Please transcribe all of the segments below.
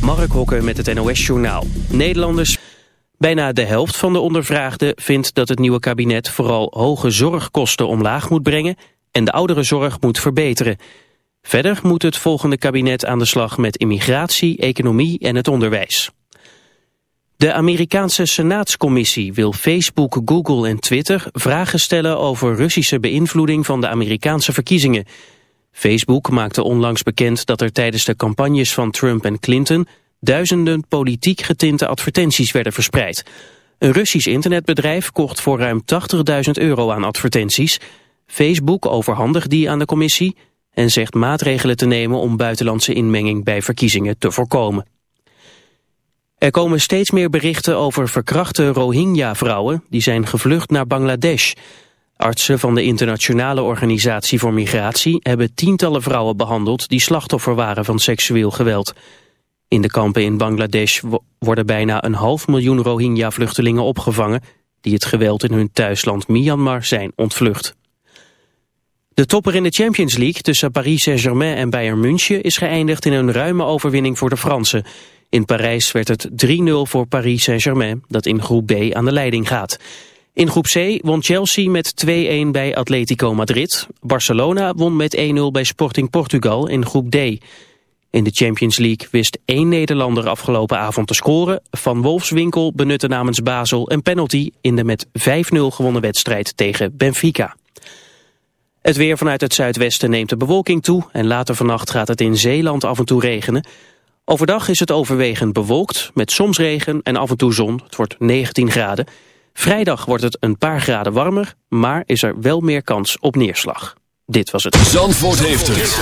Mark Hokker met het NOS-journaal. Nederlanders... Bijna de helft van de ondervraagden vindt dat het nieuwe kabinet vooral hoge zorgkosten omlaag moet brengen en de ouderenzorg moet verbeteren. Verder moet het volgende kabinet aan de slag met immigratie, economie en het onderwijs. De Amerikaanse Senaatscommissie wil Facebook, Google en Twitter vragen stellen over Russische beïnvloeding van de Amerikaanse verkiezingen. Facebook maakte onlangs bekend dat er tijdens de campagnes van Trump en Clinton duizenden politiek getinte advertenties werden verspreid. Een Russisch internetbedrijf kocht voor ruim 80.000 euro aan advertenties. Facebook overhandigt die aan de commissie en zegt maatregelen te nemen om buitenlandse inmenging bij verkiezingen te voorkomen. Er komen steeds meer berichten over verkrachte Rohingya-vrouwen die zijn gevlucht naar Bangladesh. Artsen van de Internationale Organisatie voor Migratie hebben tientallen vrouwen behandeld die slachtoffer waren van seksueel geweld. In de kampen in Bangladesh worden bijna een half miljoen Rohingya-vluchtelingen opgevangen die het geweld in hun thuisland Myanmar zijn ontvlucht. De topper in de Champions League tussen Paris Saint-Germain en Bayern München is geëindigd in een ruime overwinning voor de Fransen. In Parijs werd het 3-0 voor Paris Saint-Germain, dat in groep B aan de leiding gaat. In groep C won Chelsea met 2-1 bij Atletico Madrid. Barcelona won met 1-0 bij Sporting Portugal in groep D. In de Champions League wist één Nederlander afgelopen avond te scoren. Van Wolfswinkel benutte namens Basel een penalty in de met 5-0 gewonnen wedstrijd tegen Benfica. Het weer vanuit het zuidwesten neemt de bewolking toe en later vannacht gaat het in Zeeland af en toe regenen. Overdag is het overwegend bewolkt met soms regen en af en toe zon. Het wordt 19 graden. Vrijdag wordt het een paar graden warmer, maar is er wel meer kans op neerslag. Dit was het. Zandvoort heeft het.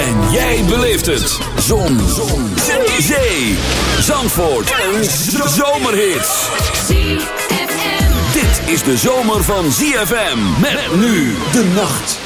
En jij beleeft het. Zon. zon. Zee. Zandvoort. Een zomerhit. Dit is de zomer van ZFM. Met nu de nacht.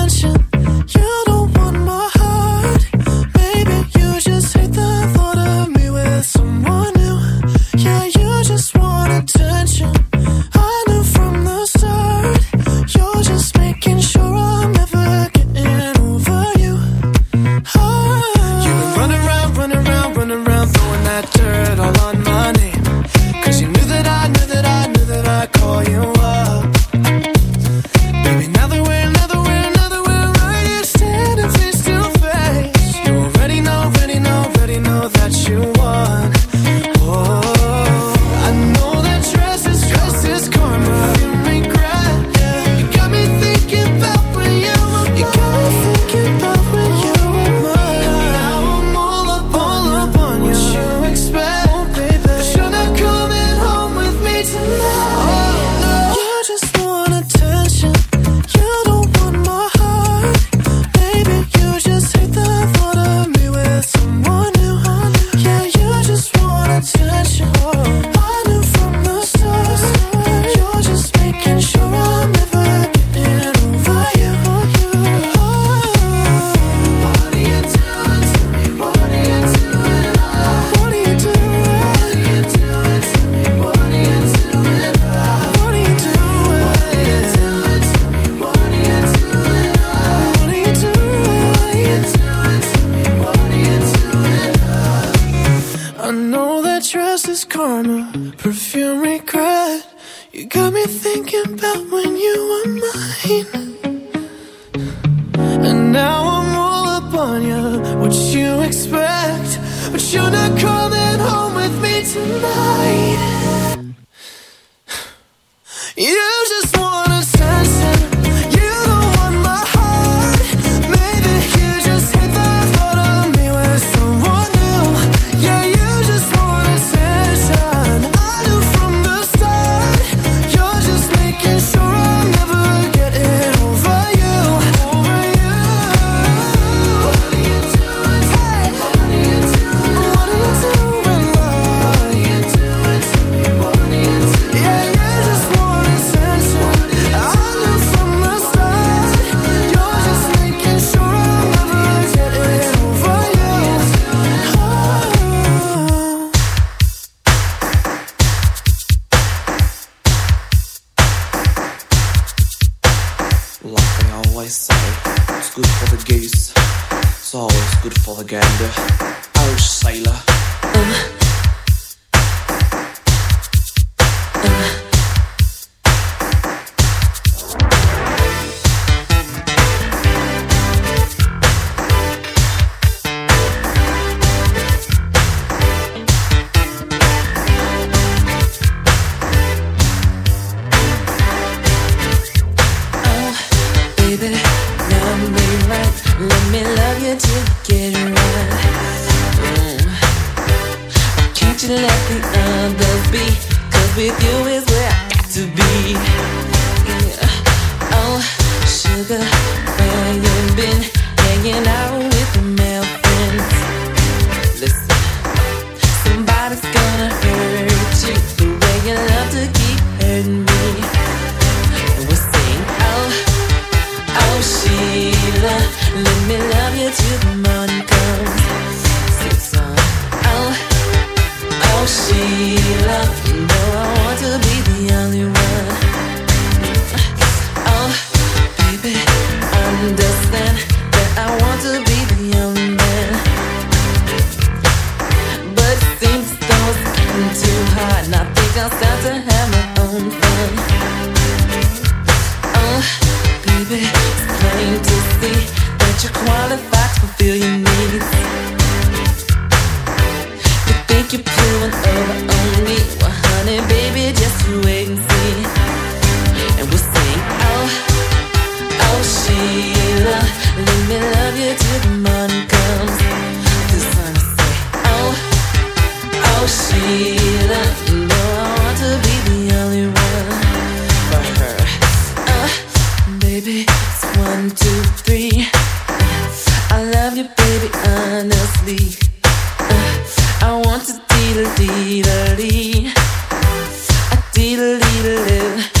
A dee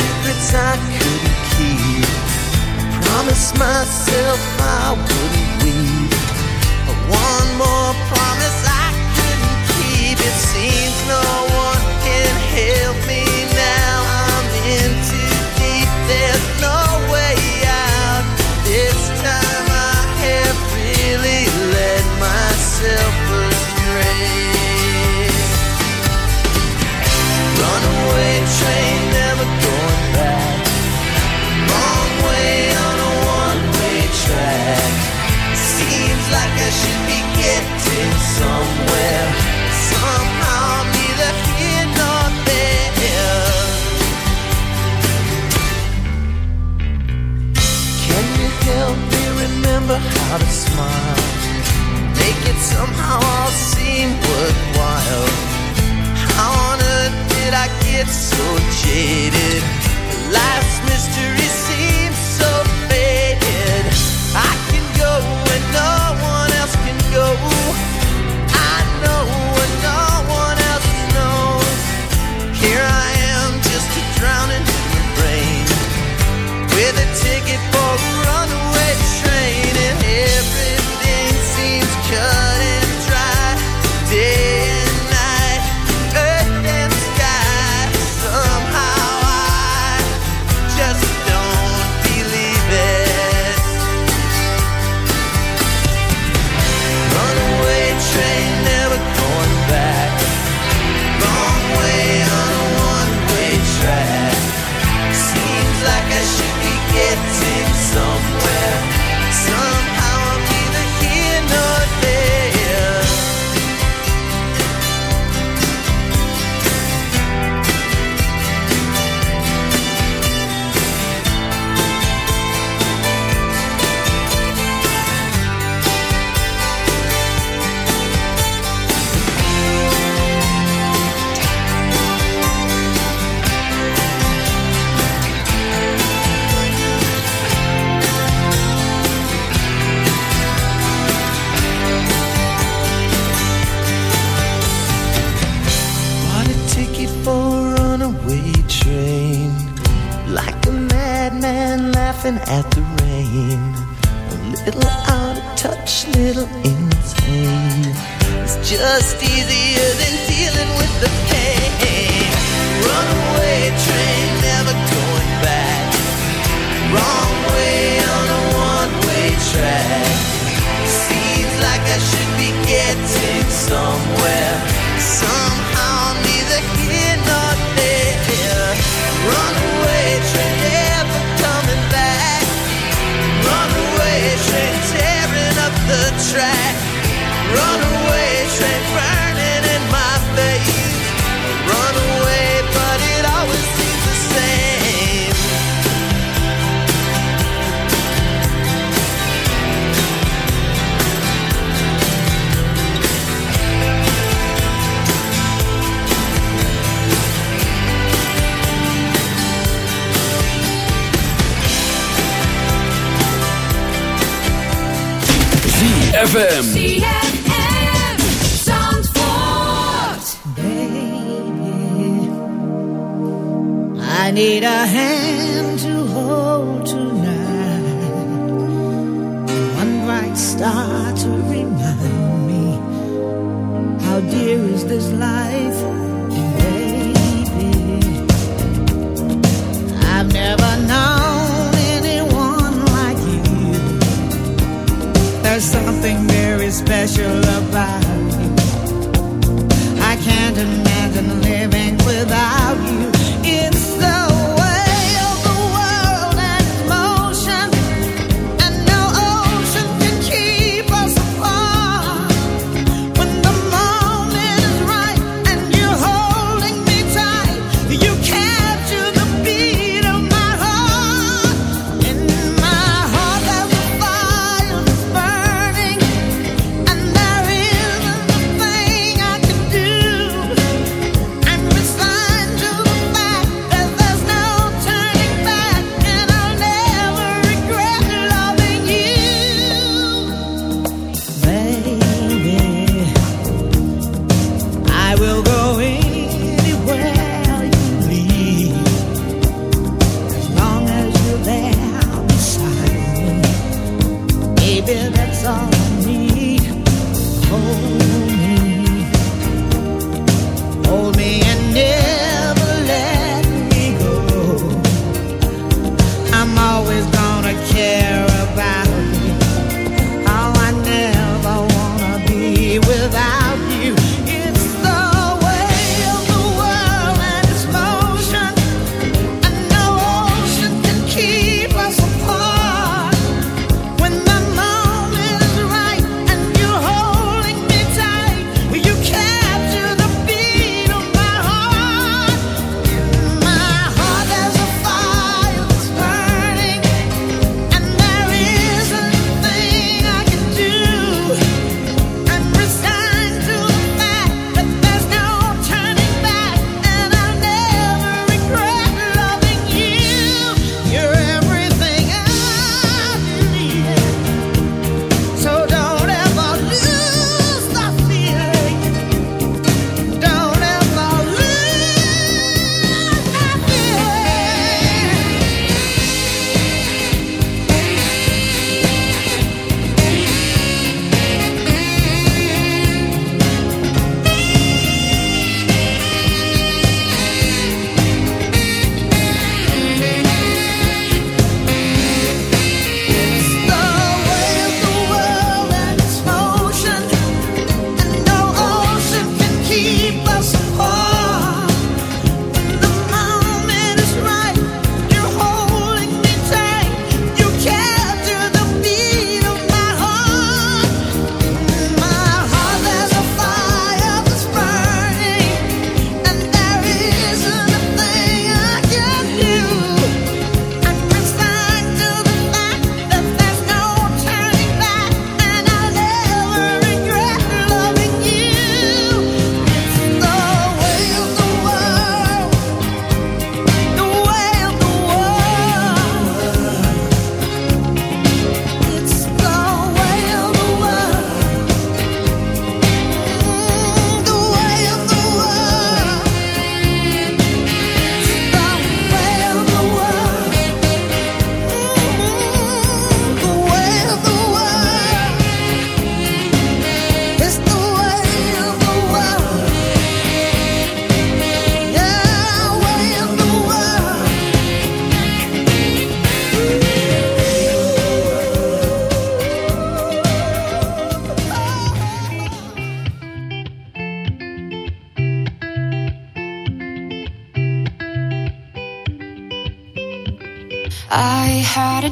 secrets I couldn't keep. I promised myself I wouldn't. How all worthwhile. How on earth did I get so jaded? Life's mystery ZFM. ZFM. Zandvoort. I need a hand to hold tonight. One bright star something very special about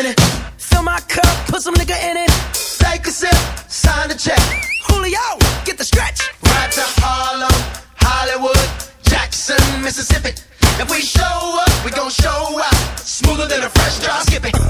Fill my cup, put some nigga in it. Take a sip, sign the check. Julio, get the stretch. Right to Harlem, Hollywood, Jackson, Mississippi. If we show up, we gon' show out. Smoother than a fresh drop. Skip it.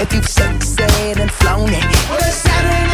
If you succeed and flown it. Well, it's Saturday night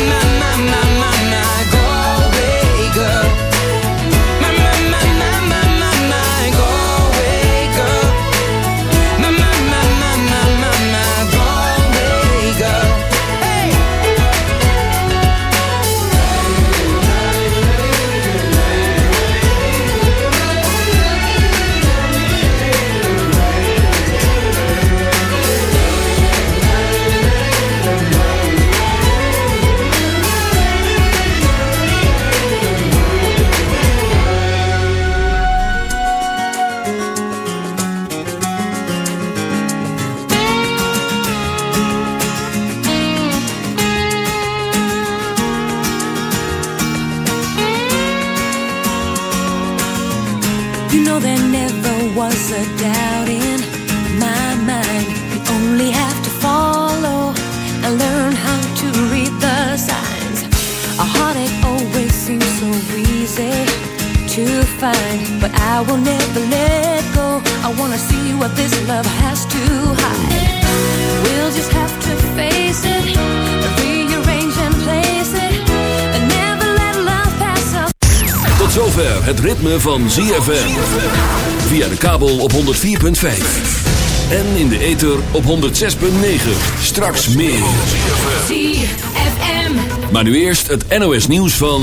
My, my, my, my, my, find, but I will never let go. I wanna see what this love has to hide. We'll just have to face it, rearrange and place it, and never let love pass us. Tot zover het ritme van ZFM. Via de kabel op 104.5. En in de ether op 106.9. Straks meer. Maar nu eerst het NOS nieuws van...